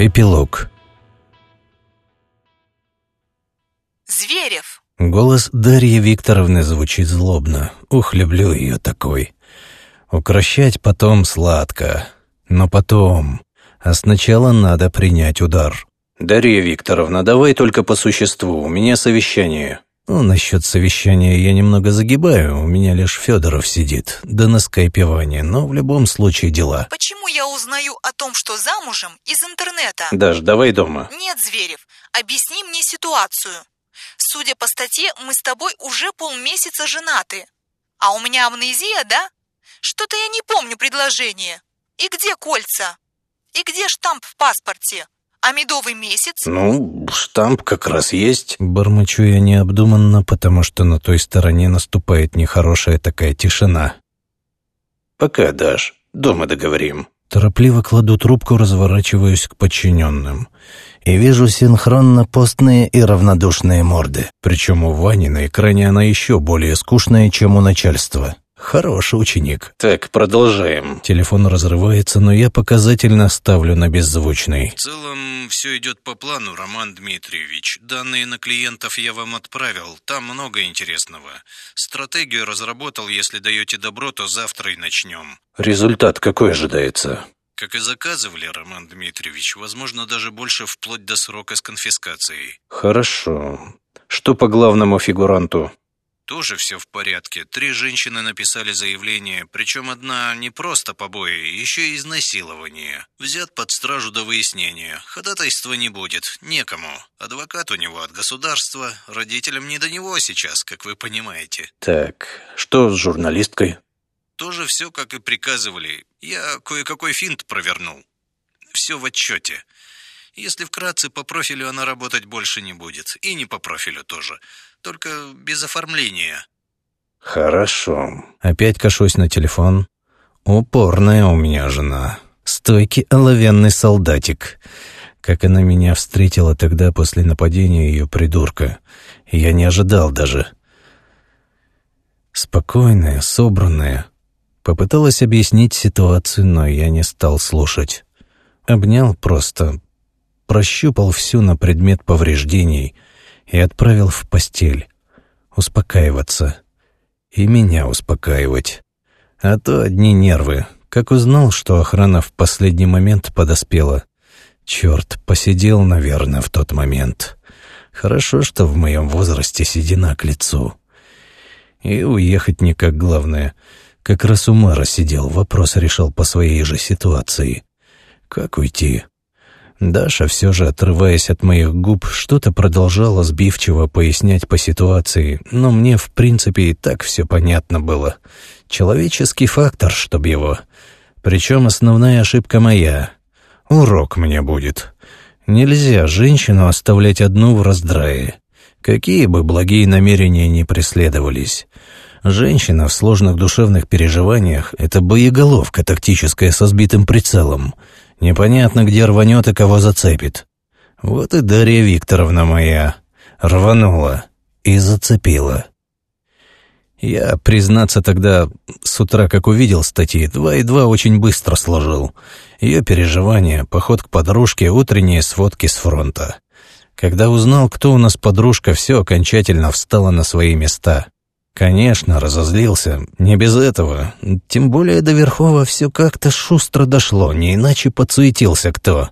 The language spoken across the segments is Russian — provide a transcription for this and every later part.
Эпилог. Зверев. Голос Дарьи Викторовны звучит злобно. Ух, люблю ее такой. Укращать потом сладко. Но потом. А сначала надо принять удар. «Дарья Викторовна, давай только по существу. У меня совещание». Ну, насчет совещания я немного загибаю, у меня лишь Федоров сидит, да на скайпевание, но в любом случае дела. Почему я узнаю о том, что замужем, из интернета? Даш, давай дома. Нет, Зверев, объясни мне ситуацию. Судя по статье, мы с тобой уже полмесяца женаты. А у меня амнезия, да? Что-то я не помню предложение. И где кольца? И где штамп в паспорте? А медовый месяц? Ну, штамп как раз есть. Бормочу я необдуманно, потому что на той стороне наступает нехорошая такая тишина. Пока, Даш. Дома договорим. Торопливо кладу трубку, разворачиваюсь к подчиненным. И вижу синхронно постные и равнодушные морды. Причем у Вани на экране она еще более скучная, чем у начальства. Хороший ученик. Так, продолжаем. Телефон разрывается, но я показательно ставлю на беззвучный. В целом, все идет по плану, Роман Дмитриевич. Данные на клиентов я вам отправил. Там много интересного. Стратегию разработал. Если даете добро, то завтра и начнем. Результат какой ожидается? Как и заказывали, Роман Дмитриевич, возможно, даже больше вплоть до срока с конфискацией. Хорошо. Что по главному фигуранту? Тоже все в порядке. Три женщины написали заявление, причем одна не просто побои, еще и изнасилование. Взят под стражу до выяснения. Ходатайства не будет, некому. Адвокат у него от государства, родителям не до него сейчас, как вы понимаете. Так, что с журналисткой? Тоже все, как и приказывали. Я кое-какой финт провернул. Все в отчете. Если вкратце, по профилю она работать больше не будет. И не по профилю тоже. Только без оформления. Хорошо. Опять кашусь на телефон. Упорная у меня жена. Стойкий оловянный солдатик. Как она меня встретила тогда после нападения ее придурка. Я не ожидал даже. Спокойная, собранная. Попыталась объяснить ситуацию, но я не стал слушать. Обнял просто, прощупал всю на предмет повреждений и отправил в постель. Успокаиваться. И меня успокаивать. А то одни нервы. Как узнал, что охрана в последний момент подоспела. Черт, посидел, наверное, в тот момент. Хорошо, что в моем возрасте седина к лицу. И уехать никак главное. Как раз у мэра сидел, вопрос решал по своей же ситуации. Как уйти? Даша, все же отрываясь от моих губ, что-то продолжала сбивчиво пояснять по ситуации, но мне, в принципе, и так все понятно было. Человеческий фактор, чтоб его. Причем основная ошибка моя. Урок мне будет. Нельзя женщину оставлять одну в раздрае. Какие бы благие намерения ни преследовались. Женщина в сложных душевных переживаниях — это боеголовка тактическая со сбитым прицелом — Непонятно, где рванет и кого зацепит. Вот и Дарья Викторовна моя рванула и зацепила. Я, признаться, тогда с утра, как увидел статьи, два и два очень быстро сложил. Ее переживания, поход к подружке, утренние сводки с фронта. Когда узнал, кто у нас подружка, все окончательно встало на свои места. Конечно, разозлился. Не без этого. Тем более до Верхова все как-то шустро дошло, не иначе подсуетился кто.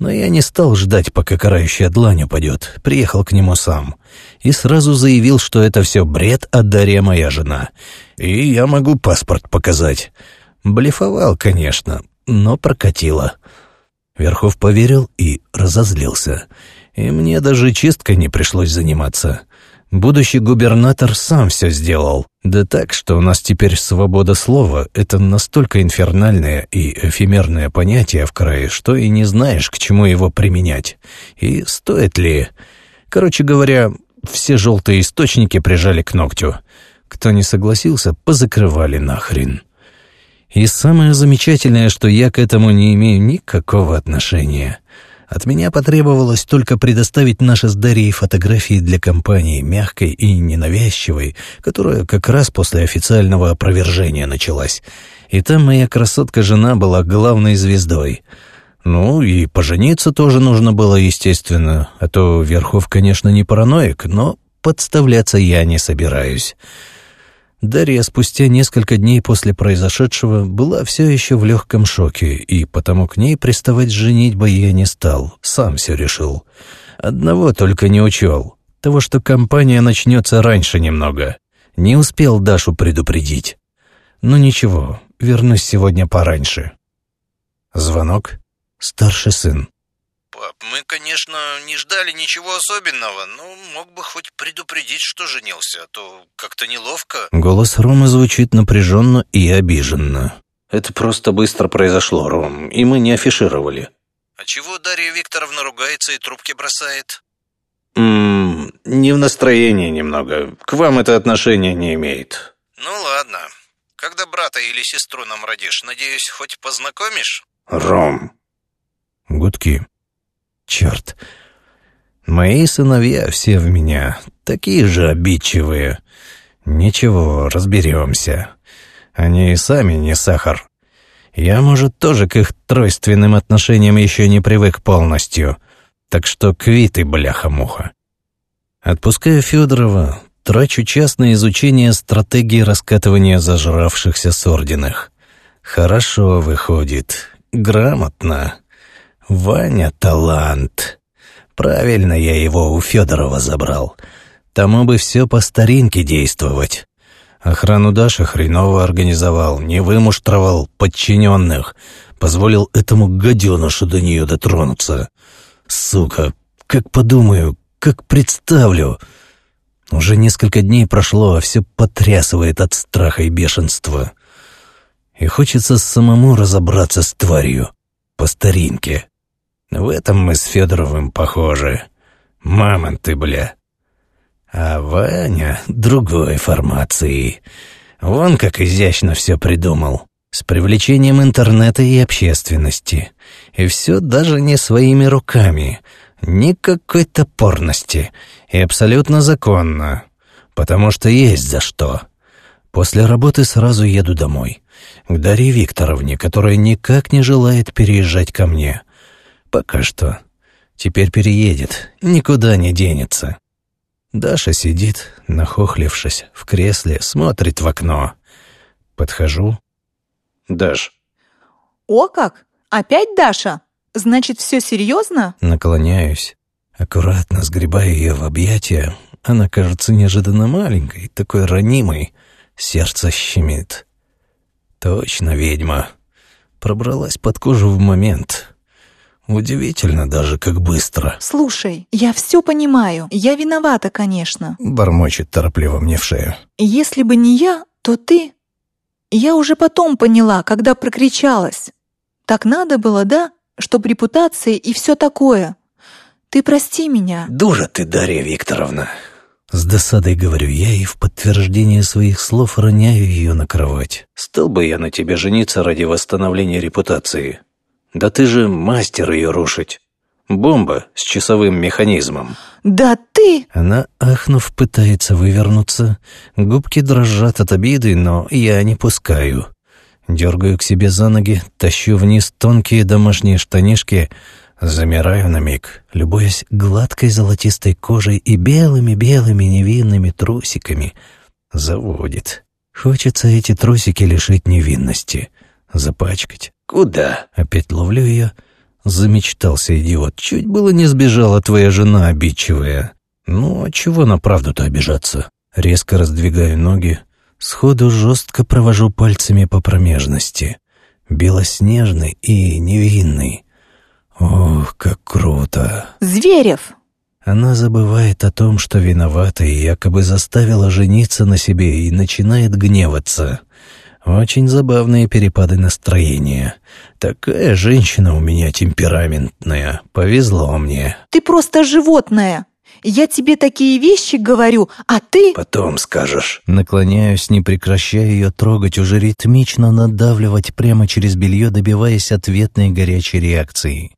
Но я не стал ждать, пока карающая длань упадет. Приехал к нему сам. И сразу заявил, что это все бред, а Дарья моя жена. И я могу паспорт показать. Блефовал, конечно, но прокатило. Верхов поверил и разозлился. И мне даже чисткой не пришлось заниматься. Будущий губернатор сам все сделал. Да так, что у нас теперь свобода слова — это настолько инфернальное и эфемерное понятие в крае, что и не знаешь, к чему его применять. И стоит ли... Короче говоря, все желтые источники прижали к ногтю. Кто не согласился, позакрывали нахрен. И самое замечательное, что я к этому не имею никакого отношения — от меня потребовалось только предоставить наши с Дарьей фотографии для компании, мягкой и ненавязчивой, которая как раз после официального опровержения началась. И там моя красотка-жена была главной звездой. Ну, и пожениться тоже нужно было, естественно. А то Верхов, конечно, не параноик, но подставляться я не собираюсь. Дарья спустя несколько дней после произошедшего была все еще в легком шоке, и потому к ней приставать с женитьбой я не стал, сам все решил. Одного только не учел, того, что компания начнется раньше немного. Не успел Дашу предупредить. Ну ничего, вернусь сегодня пораньше. Звонок. Старший сын. Пап, мы, конечно, не ждали ничего особенного, но мог бы хоть предупредить, что женился, а то как-то неловко. Голос Ромы звучит напряженно и обиженно. Это просто быстро произошло, Ром, и мы не афишировали. А чего Дарья Викторовна ругается и трубки бросает? Ммм, не в настроении немного. К вам это отношение не имеет. Ну ладно. Когда брата или сестру нам родишь, надеюсь, хоть познакомишь? Ром. Гудки. Черт. Мои сыновья все в меня, такие же обидчивые. Ничего, разберемся. Они и сами не сахар. Я, может, тоже к их тройственным отношениям еще не привык полностью. Так что квиты, бляха-муха. Отпускаю Федорова, трачу час на изучение стратегии раскатывания зажравшихся сординых. Хорошо выходит, грамотно. Ваня — талант. Правильно я его у Федорова забрал. Тому бы все по старинке действовать. Охрану Даши хреново организовал, не вымуштровал подчиненных, позволил этому гаденышу до нее дотронуться. Сука, как подумаю, как представлю. Уже несколько дней прошло, а все потрясывает от страха и бешенства. И хочется самому разобраться с тварью, по старинке. В этом мы с Федоровым похожи. Мамонты, бля. А Ваня другой формации. Вон как изящно все придумал. С привлечением интернета и общественности. И все даже не своими руками. Никакой топорности. И абсолютно законно. Потому что есть за что. После работы сразу еду домой. К Дарье Викторовне, которая никак не желает переезжать ко мне. Пока что. Теперь переедет, никуда не денется. Даша сидит, нахохлившись, в кресле, смотрит в окно. Подхожу. «Даш». «О как! Опять Даша? Значит, все серьезно?» Наклоняюсь, аккуратно сгребая ее в объятия. Она кажется неожиданно маленькой, такой ранимой. Сердце щемит. Точно ведьма. Пробралась под кожу в момент. Удивительно даже, как быстро. «Слушай, я все понимаю. Я виновата, конечно. Бормочет торопливо мне в шею. Если бы не я, то ты...» Я уже потом поняла, когда прокричалась. Так надо было, да? Чтоб репутация и все такое. Ты прости меня. Дура ты, Дарья Викторовна. С досадой говорю я и в подтверждение своих слов роняю ее на кровать. Стал бы я на тебе жениться ради восстановления репутации. Да ты же мастер ее рушить. Бомба с часовым механизмом. Да ты... Она, ахнув, пытается вывернуться. Губки дрожат от обиды, но я не пускаю. Дергаю к себе за ноги, тащу вниз тонкие домашние штанишки, замираю на миг, любуясь гладкой золотистой кожей и белыми-белыми невинными трусиками. Заводит. Хочется эти трусики лишить невинности. Запачкать. Куда? Опять ловлю ее. Замечтался идиот. Чуть было не сбежала твоя жена обидчивая. Ну, а чего на правду-то обижаться? Резко раздвигаю ноги, Сходу жестко провожу пальцами по промежности. Белоснежный и невинный. Ох, как круто. Зверев! Она забывает о том, что виновата и якобы заставила жениться на себе и начинает гневаться. Очень забавные перепады настроения. Такая женщина у меня темпераментная. Повезло мне. Ты просто животное. Я тебе такие вещи говорю, а ты...» «Потом скажешь». Наклоняюсь, не прекращая ее трогать, уже ритмично надавливать прямо через белье, добиваясь ответной горячей реакции.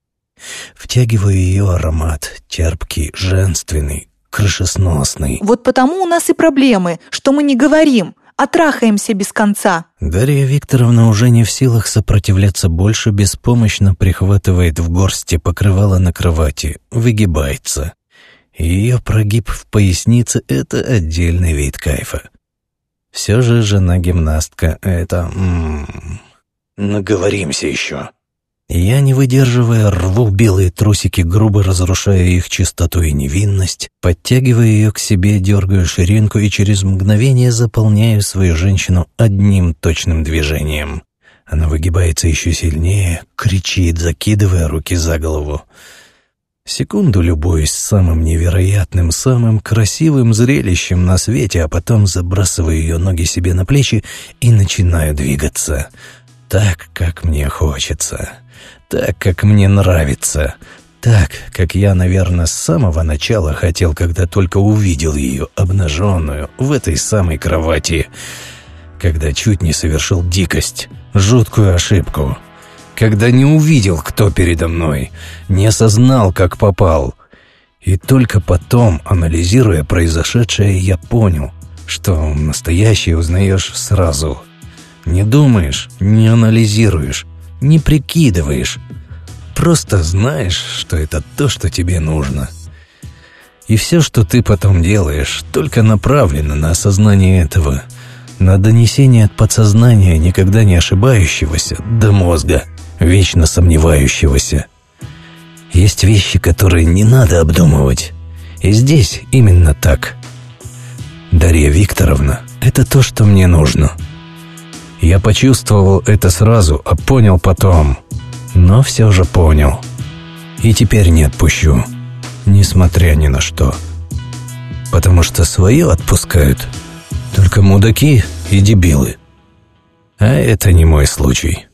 Втягиваю ее аромат, терпкий, женственный, крышесносный. «Вот потому у нас и проблемы, что мы не говорим, отрахаемся без конца». Дарья Викторовна уже не в силах сопротивляться больше, беспомощно прихватывает в горсти покрывало на кровати, выгибается. Ее прогиб в пояснице — это отдельный вид кайфа. Все же жена-гимнастка — это... М -м, наговоримся еще. Я, не выдерживая, рву белые трусики, грубо разрушая их чистоту и невинность, подтягивая ее к себе, дергаю ширинку и через мгновение заполняю свою женщину одним точным движением. Она выгибается еще сильнее, кричит, закидывая руки за голову. Секунду любуюсь самым невероятным, самым красивым зрелищем на свете, а потом забрасываю ее ноги себе на плечи и начинаю двигаться. Так, как мне хочется так, как мне нравится, так, как я, наверное, с самого начала хотел, когда только увидел ее обнаженную в этой самой кровати, когда чуть не совершил дикость, жуткую ошибку, когда не увидел, кто передо мной, не осознал, как попал. И только потом, анализируя произошедшее, я понял, что настоящее узнаешь сразу. Не думаешь, не анализируешь, не прикидываешь. Просто знаешь, что это то, что тебе нужно. И все, что ты потом делаешь, только направлено на осознание этого, на донесение от подсознания, никогда не ошибающегося, до мозга, вечно сомневающегося. Есть вещи, которые не надо обдумывать. И здесь именно так. Дарья Викторовна, это то, что мне нужно. Я почувствовал это сразу, а понял потом. Но все же понял. И теперь не отпущу, несмотря ни на что. Потому что свое отпускают только мудаки и дебилы. А это не мой случай.